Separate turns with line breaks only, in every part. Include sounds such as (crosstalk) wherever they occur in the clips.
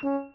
Mm-hmm.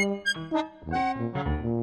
Thank you.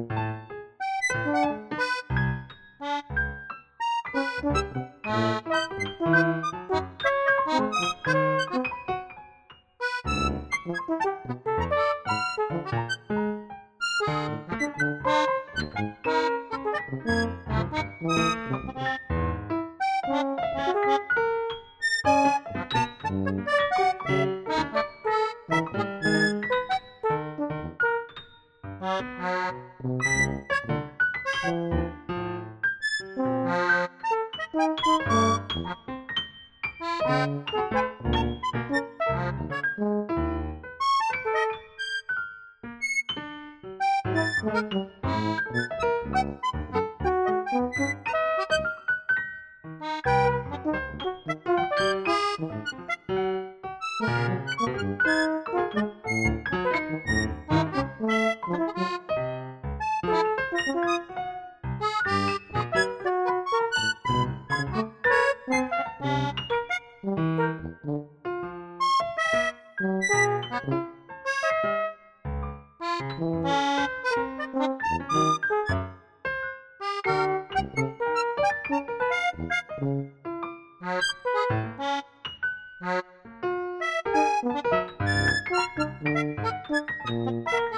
you Thank you.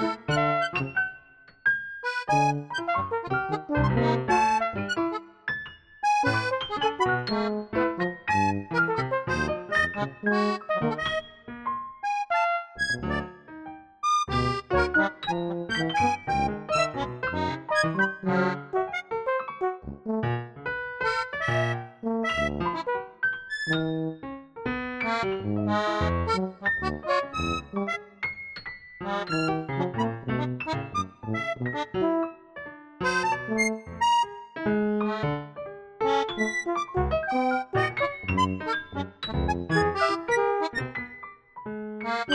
Thank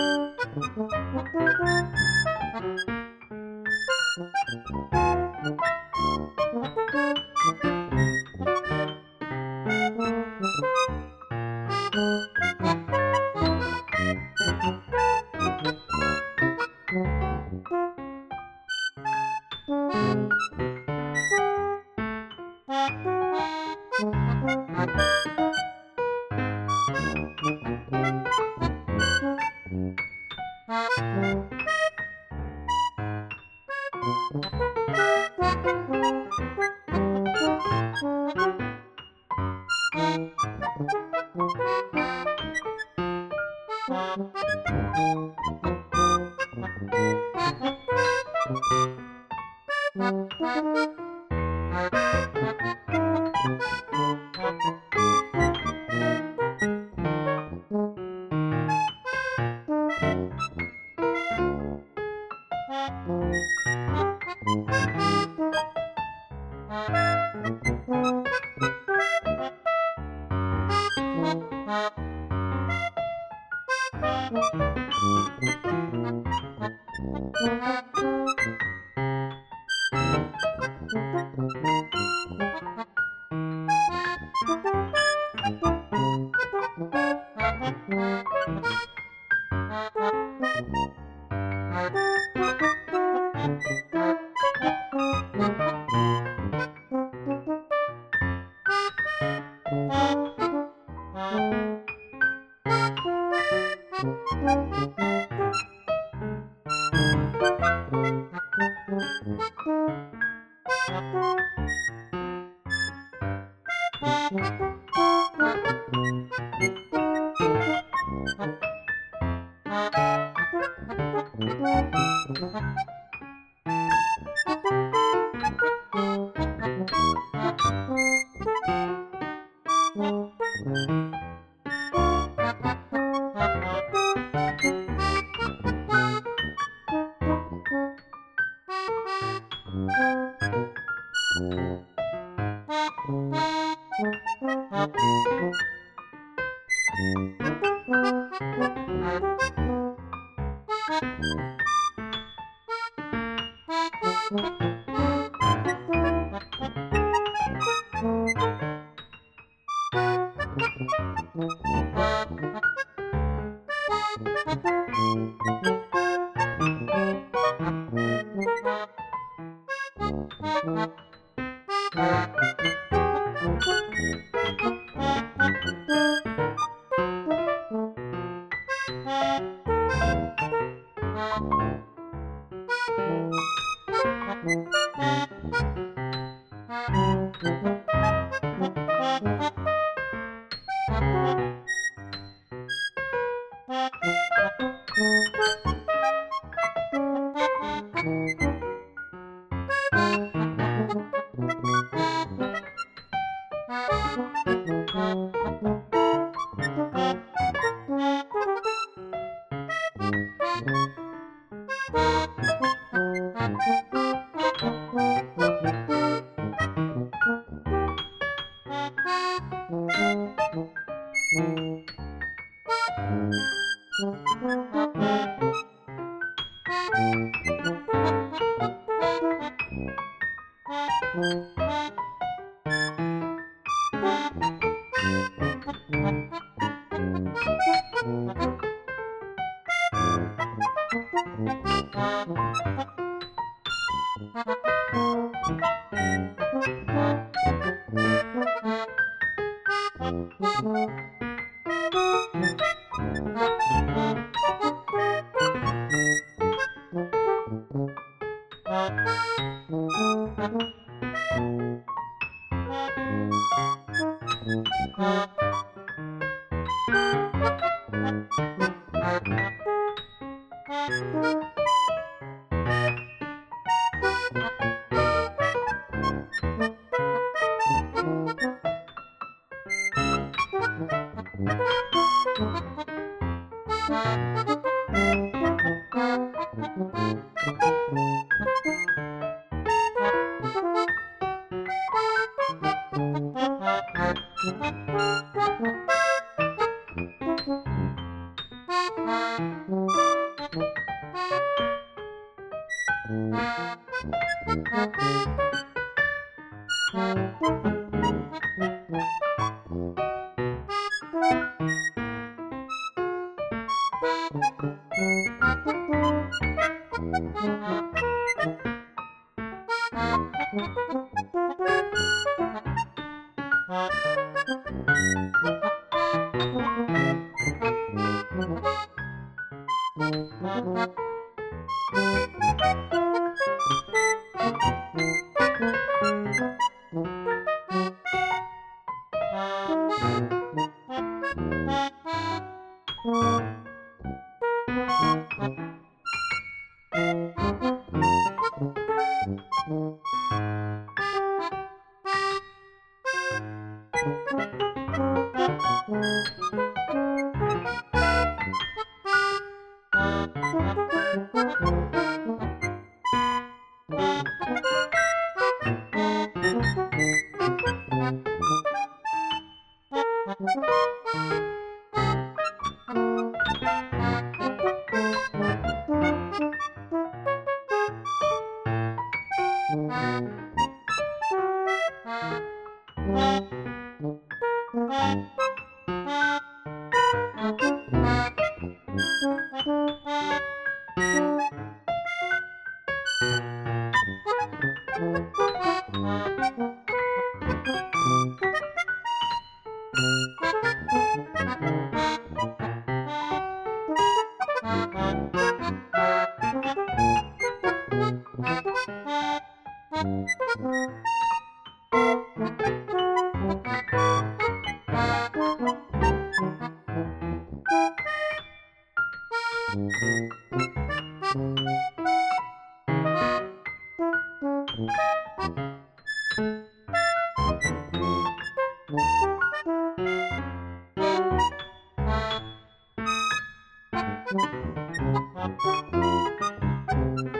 you. Thank you. Thank you. Thank you. Mm-hmm. Thank you. Mm-hmm. thank (laughs) you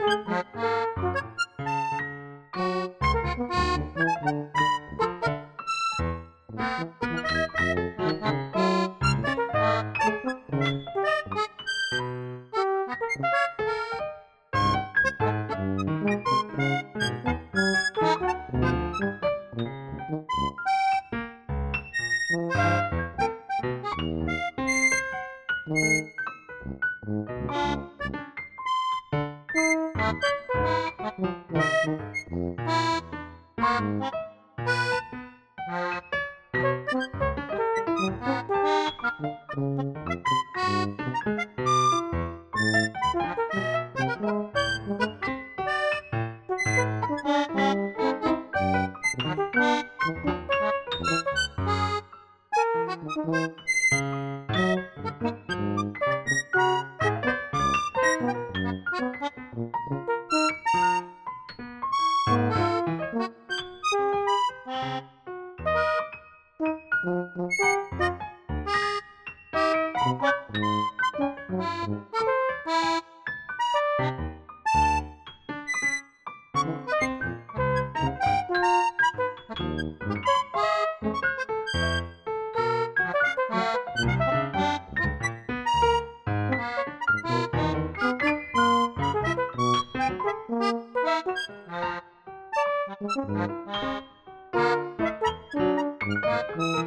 Ha ha ha! Thank you.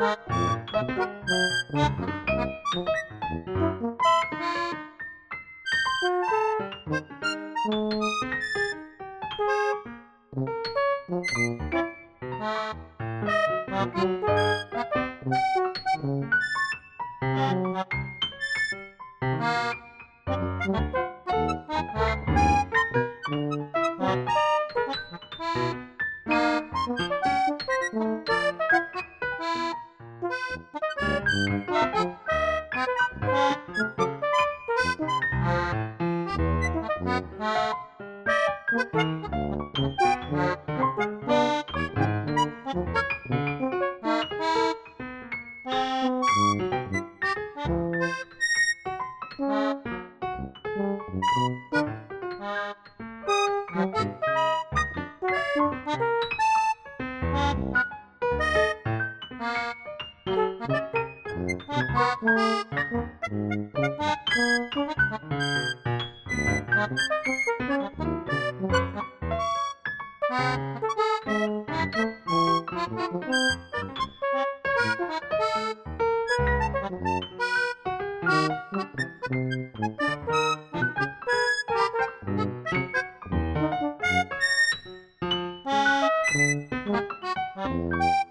Thank you. Música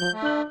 Música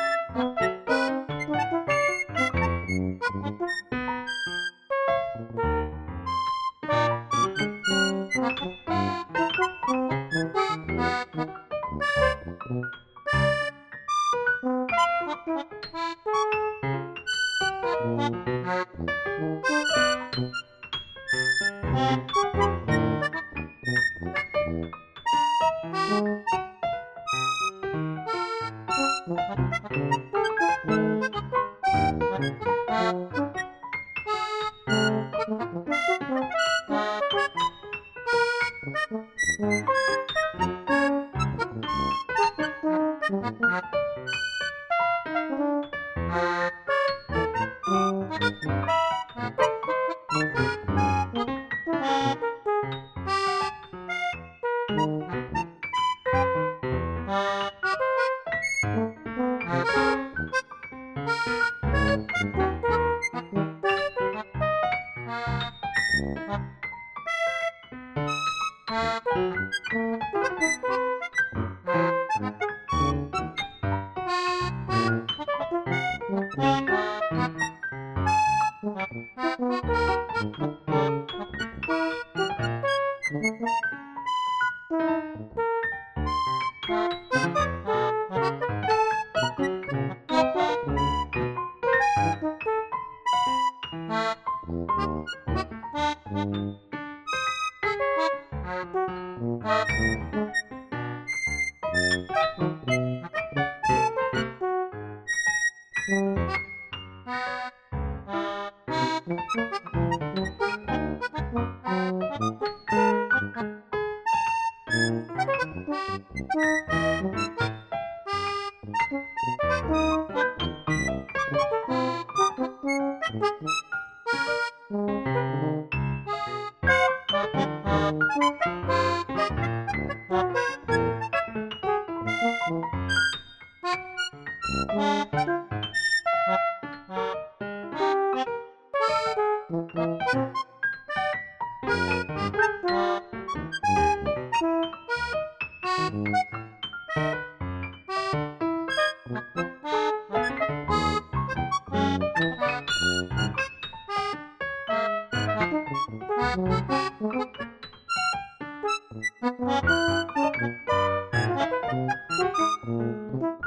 Thank you. Música